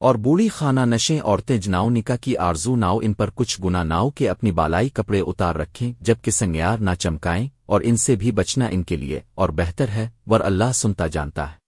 اور بوڑھی خانہ نشیں عورتیں جناؤ نکا کی آرزو ناؤ ان پر کچھ گنا ناؤ کے اپنی بالائی کپڑے اتار رکھیں جبکہ سنگیار نہ چمکائیں اور ان سے بھی بچنا ان کے لیے اور بہتر ہے، ور اللہ سنتا جانتا ہے۔